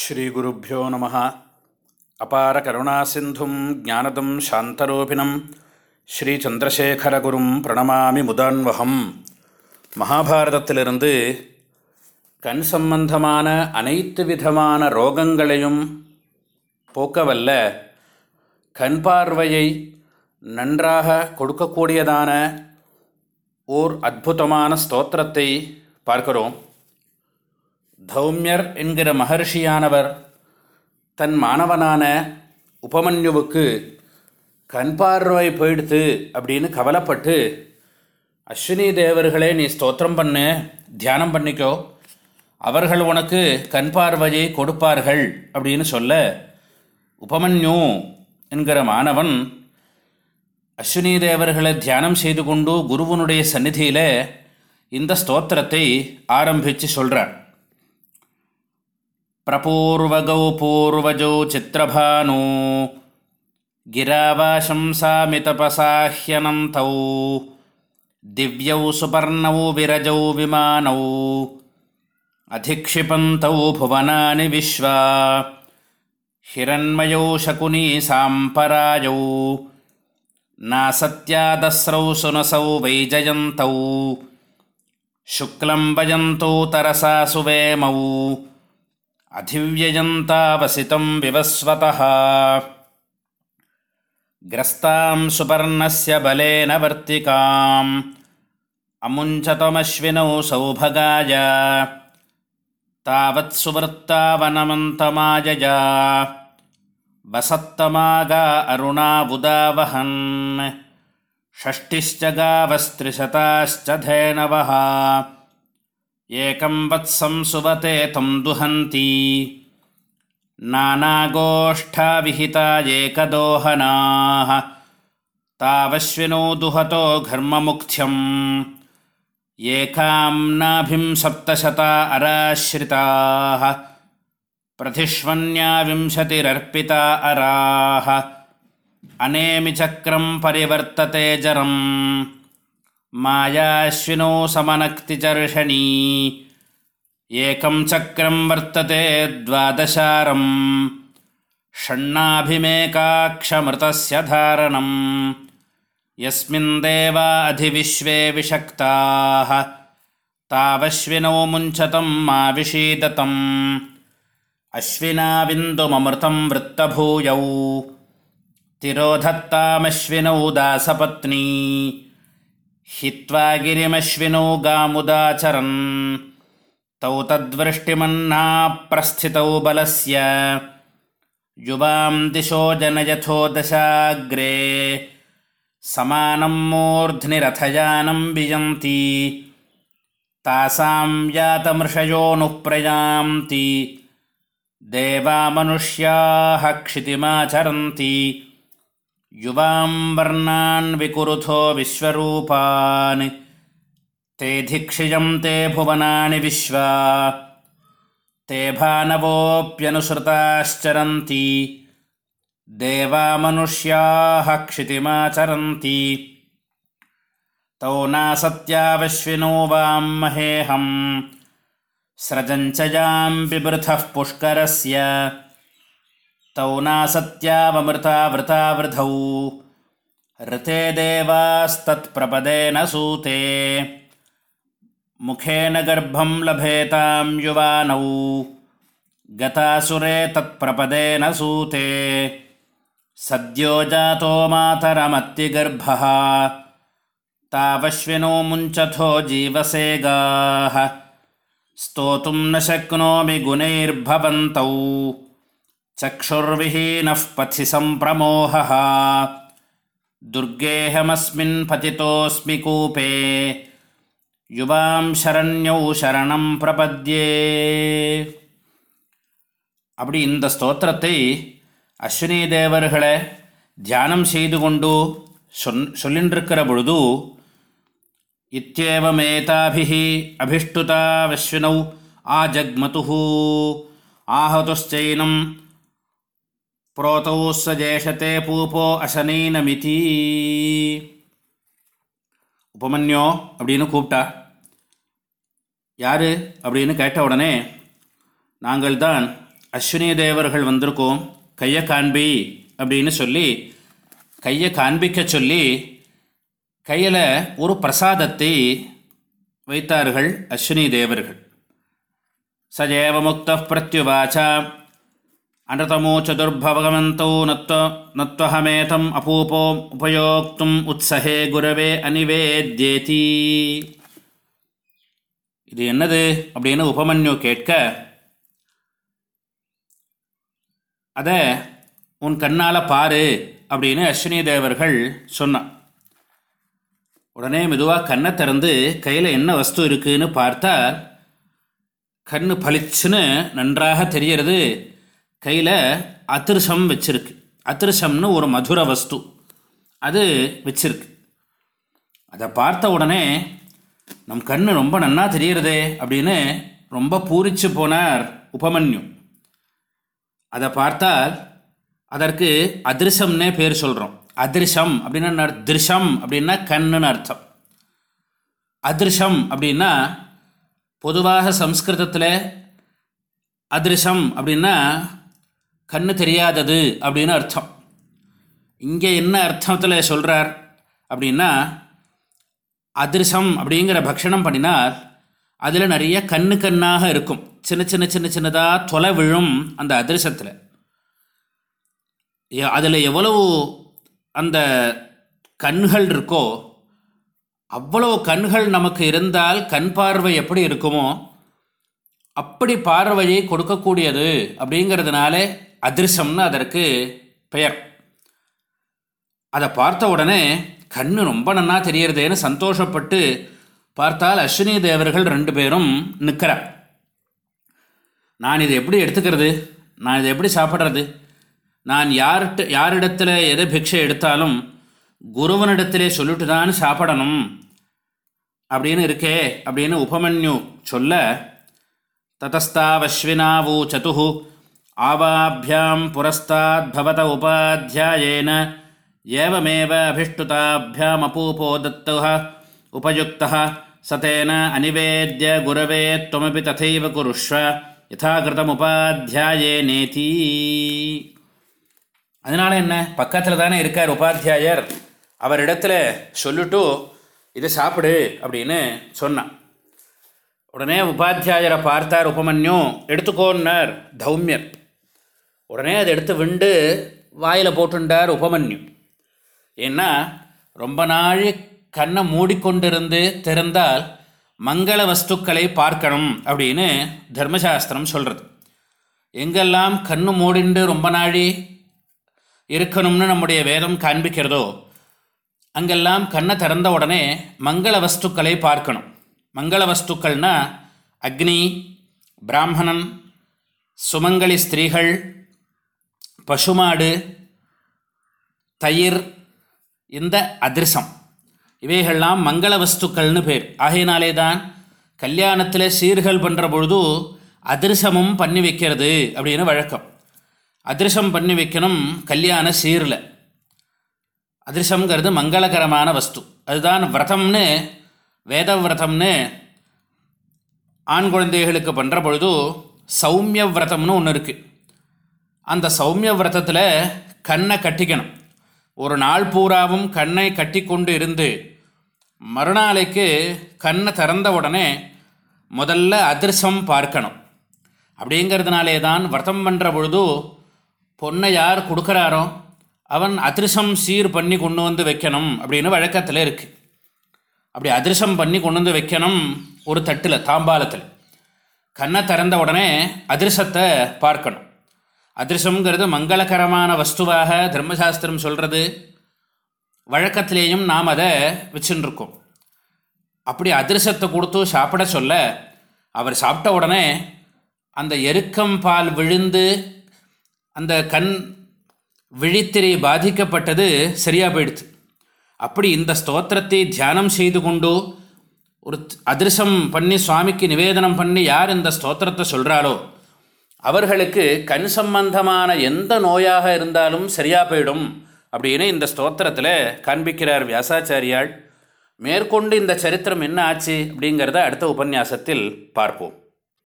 ஸ்ரீகுருப்போ நம. அபார கருணாசிந்தும் ஜானதம் சாந்தரூபிணம். ஸ்ரீச்சந்திரசேகரகுரும் பிரணமாமி முதான்வகம். மகாபாரதத்திலிருந்து கண் சம்பந்தமான அனைத்து விதமான ரோகங்களையும் போக்கவல்ல கண் பார்வையை நன்றாக கொடுக்கக்கூடியதான ஓர் அற்புதமான ஸ்தோத்திரத்தை பார்க்கிறோம். தௌமியர் என்கிற மகர்ஷியானவர் தன் மாணவனான உபமன்யுவுக்கு கண் பார்வை போயிடுத்து அப்படின்னு கவலைப்பட்டு அஸ்வினி தேவர்களே நீ ஸ்தோத்திரம் பண்ணு தியானம் பண்ணிக்கோ. அவர்கள் உனக்கு கண் பார்வையை கொடுப்பார்கள் அப்படின்னு சொல்ல உபமன்யு என்கிற மாணவன் அஸ்வினி தேவர்களை தியானம் செய்து கொண்டு குருவனுடைய சந்நிதியில் இந்த ஸ்தோத்திரத்தை ஆரம்பித்து சொல்கிறார் प्रपूर्वगौ पूर्वजौ चित्रभानु गिरावाशंसामितपसाह्यनन्तौ दिव्यौ सुपर्णौ विरजौ विमानौ अधिक्षिपन्तौ भुवनानि विश्वा हिरण्मयौ शकुनी साम्परायौ नासत्यादस्रौ सुनसौ वैजयन्तौ शुक्लं वयन्तौ तरसा सुवेमौ अधिव्ययन्तावसितं विवस्वतः ग्रस्तां सुपर्णस्य बलेन वर्तिकाम् अमुञ्चतमश्विनौ सौभगाय तावत्सुवृत्तावनमन्तमायया वसत्तमागा अरुणाबुदावहन् षष्टिश्च गावस्त्रिशताश्च धेनवः एकं वत्सं सुवते तं दुहन्ति। नानागोष्ठाविहिता एकदोहनाः। तावश्विनो दुहतो घर्ममुख्यम्। एकां नाभिं सप्तशता अराश्रिताः। प्रतिष्वन्या विंशतिरर्पिता अराः। अनेमिचक्रं परिवर्तते जरम्। मायाश्विनौ समनक्तिचर्षणी एकं चक्रं वर्तते द्वादशारम् षण्णाभिमेकाक्षमृतस्य धारणम् यस्मिन् देवा अधिविश्वे विषक्ताः तावश्विनौ मुञ्चतं मा विषीदतम् अश्विनाविन्दुममृतं वृत्तभूयौ तिरोधत्तामश्विनौ दासपत्नी हित्वा गिरिमश्विनौ गामुदाचरन् तौ तद्वृष्टिमन्नाप्रस्थितौ बलस्य युवां दिशो जनयथो दशाग्रे समानं मूर्ध्नि रथयानं वियन्ति तासां यातमृषयोऽनुप्रयान्ति देवामनुष्याः क्षितिमाचरन्ति युवां वर्णान् विकुरुथो विश्वरूपान्। ते धिक्षियं ते भुवनानि विश्वा। ते भानवोऽप्यनुसृताश्चरन्ति। देवामनुष्याः क्षितिमाचरन्ति। तौ नासत्यावश्विनो वां स्रजञ्चयां बिबृथः पुष्करस्य। तौ नासत्यावमृता वृतावृधौ ऋते देवास्तत्प्रपदेन सूते। मुखेन गर्भं लभेतां युवानौ। गतासुरे तत्प्रपदेन सूते। सद्यो जातो मातरमत्तिगर्भः तावश्विनो मुञ्चथो जीवसेगाः। स्तोतुं न शक्नोमि गुणैर्भवन्तौ। चक्षुर्विहीनः पथि सम्प्रमोहः दुर्गेऽहमस्मिन् पतितोऽस्मि कूपे யுவாம் சரண்யௌ சரணம் பிரபத்யே அப்படி இந்த ஸ்தோத்திரத்தை அஸ்வினி தேவர்களை தியானம் செய்து கொண்டு சொன் சொல்லின்றிருக்கிற பொழுது இத்தியேவமேதாபிஹி அபிஷ்டுதாவஸ்வினௌ ஆஜக்மது ஆஹதுச்சைனம் சஜேஷத்தே பூபோ அசனீனமிதி உபமன்யோ அப்படின்னு கூப்பிட்டா. யார் அப்படின்னு கேட்ட உடனே நாங்கள் தான் அஸ்வினி தேவர்கள் வந்திருக்கோம் கையை காண்பி அப்படின்னு சொல்லி கையை காண்பிக்க சொல்லி கையில் ஒரு பிரசாதத்தை வைத்தார்கள் அஸ்வினி தேவர்கள். சஜேவ முக்த பிரத்யுவாச்ச அனதமோ சதுர்பவகவந்தோ நத்வ நத்வஹமேதம் அபூபோ உபயோக்தும் உத்சஹே குரவே அனிவேத்யேதி இது என்னது அப்படின்னு உபமன்யு கேட்க அதை உன் கண்ணால் பாரு அப்படின்னு அஸ்வினி தேவர்கள் சொன்னான் உடனே மெதுவாக கண்ணை திறந்து கையில் என்ன வஸ்து இருக்குன்னு பார்த்தா கண்ணு பளிச்சுன்னு நன்றாக தெரிகிறது கையில் அதிர்ஷம் வச்சிருக்கு. அதிர்ஷம்னு ஒரு மதுர வஸ்து. அது வச்சிருக்கு. அதை பார்த்த உடனே நம் கண் ரொம்ப நன்னா தெரிகிறதே அப்படின்னு ரொம்ப பூரிச்சு போனார் உபமன்யு. அதை பார்த்தால் அதற்கு அதிர்ஷம்னே பேர் சொல்கிறோம் அதிர்ஷம் அப்படின்னா திருஷம் அப்படின்னா கண்ணுன்னு அர்த்தம். அதிர்ஷம் அப்படின்னா பொதுவாக சம்ஸ்கிருதத்தில் அதிர்ஷம் அப்படின்னா கண்ணு தெரியாதது அப்படின்னு அர்த்தம். இங்கே என்ன அர்த்தத்தில் சொல்கிறார் அப்படின்னா அதிர்சம் அப்படிங்கிற பக்ஷணம் பண்ணினால் அதில் நிறைய கண்ணு கண்ணாக இருக்கும். சின்ன சின்ன சின்ன சின்னதாக தொலை விழும் அந்த அதிர்சத்தில். அதில் எவ்வளவு அந்த கண்கள் இருக்கோ அவ்வளோ கண்கள் நமக்கு இருந்தால் கண் பார்வை எப்படி இருக்குமோ அப்படி பார்வையை கொடுக்கக்கூடியது அப்படிங்கிறதுனால அதிர்சம்னு அதற்கு பெயர். அதை பார்த்த உடனே கண் ரொம்ப நன்னா தெரியறதேன்னு சந்தோஷப்பட்டு பார்த்தால் அஸ்வினி தேவர்கள் ரெண்டு பேரும் நிற்கிறார். நான் இதை எப்படி எடுத்துக்கிறது? நான் இதை எப்படி சாப்பிட்றது? நான் யார்கிட்ட யாரிடத்தில் எதை பிக்ஷை எடுத்தாலும் குருவனிடத்திலே சொல்லிட்டு தான் சாப்பிடணும். அப்படின்னு இருக்கே அப்படின்னு உபமன்யு சொல்ல ததஸ்தாவஸ்வினாவூ சது ஆவாபியாம் புரஸ்தாத் உபாத்தியாயேன ஏவமேவ அபிஷ்டுதாபியாம் அபூபோ தத்துவ உபயுக்த சதேன அனிவேத்ய குரவே துவமபி ததைவ குருஷ்வ யதாகிருதம் உபாத்தியாயே நேதி அதனால் என்ன? பக்கத்தில் தானே இருக்கார் உபாத்தியாயர். அவரிடத்துல சொல்லிட்டு இதை சாப்பிடு அப்படின்னு சொன்னான். உடனே உபாத்தியாயரை பார்த்தார் உபமன்யும் எடுத்துக்கோன்னார் தௌமியர். உடனே அதை எடுத்து விண்டு வாயில் போட்டுண்டார் உபமன்யு. ஏன்னா ரொம்ப நாள் கண்ணை மூடிக்கொண்டிருந்து திறந்தால் மங்கள வஸ்துக்களை பார்க்கணும் அப்படின்னு தர்மசாஸ்திரம் சொல்கிறது எங்கெல்லாம் கண்ணு மூடிண்டு ரொம்ப நாழி இருக்கணும்னு நம்முடைய வேதம் காண்பிக்கிறதோ அங்கெல்லாம் கண்ணை திறந்த உடனே மங்கள வஸ்துக்களை பார்க்கணும். மங்கள வஸ்துக்கள்னால் அக்னி பிராமணன் சுமங்கலி ஸ்திரீகள் பசுமாடு தயிர் இந்த அதிர்சம். இவைகள்லாம் மங்கள வஸ்துக்கள்னு பேர். ஆகையினாலே தான் கல்யாணத்தில் சீர்கள் பண்ணுற பொழுது அதிர்சமும் பண்ணி வைக்கிறது அப்படின்னு வழக்கம். அதிர்ஷம் பண்ணி வைக்கணும் கல்யாண சீரில். அதிர்சங்கிறது மங்களகரமான வஸ்து. அதுதான் விரதம்னு வேத விரதம்னு ஆண் குழந்தைகளுக்கு பண்ணுற பொழுது சௌமிய விரதம்னு ஒன்று இருக்குது அந்த சௌமிய விரதத்தில் கண்ணை கட்டிக்கணும். ஒரு நாள் பூராவும் கண்ணை கட்டி கொண்டு இருந்து மறுநாளைக்கு கண்ணை திறந்த உடனே முதல்ல அதிர்ஷம் பார்க்கணும். அப்படிங்கிறதுனாலே தான் விரதம் பண்ணுற பொழுது பொண்ணை யார் கொடுக்குறாரோ அவன் அதிர்ஷம் சீர் பண்ணி கொண்டு வந்து வைக்கணும் அப்படின்னு வழக்கத்தில் இருக்குது அப்படி அதிர்ஷம் பண்ணி கொண்டு வந்து வைக்கணும் ஒரு தட்டில் தாம்பாலத்தில் கண்ணை திறந்த உடனே அதிர்ஷத்தை பார்க்கணும். அதிர்ஷங்கிறது மங்களகரமான வஸ்துவாக தர்மசாஸ்திரம் சொல்கிறது வழக்கத்திலேயும் நாம் அதை வச்சுருக்கோம் அப்படி அதிர்ஷத்தை கொடுத்து சாப்பிட சொல்ல அவர் சாப்பிட்ட உடனே அந்த எருக்கம் பால் விழுந்து அந்த கண் விழித்திரை பாதிக்கப்பட்டது சரியாக போயிடுது. அப்படி இந்த ஸ்தோத்திரத்தை தியானம் செய்து கொண்டு ஒரு அதிர்ஷம் பண்ணி சுவாமிக்கு நிவேதனம் பண்ணி யார் இந்த ஸ்தோத்திரத்தை சொல்கிறாரோ அவர்களுக்கு கண் சம்பந்தமான எந்த நோயாக இருந்தாலும் சரியாக போயிடும் அப்படின்னு இந்த ஸ்தோத்திரத்தில் காண்பிக்கிறார் வியாசாச்சாரியால். மேற்கொண்டு இந்த சரித்திரம் என்ன ஆச்சு அப்படிங்கிறத அடுத்த உபன்யாசத்தில் பார்ப்போம்.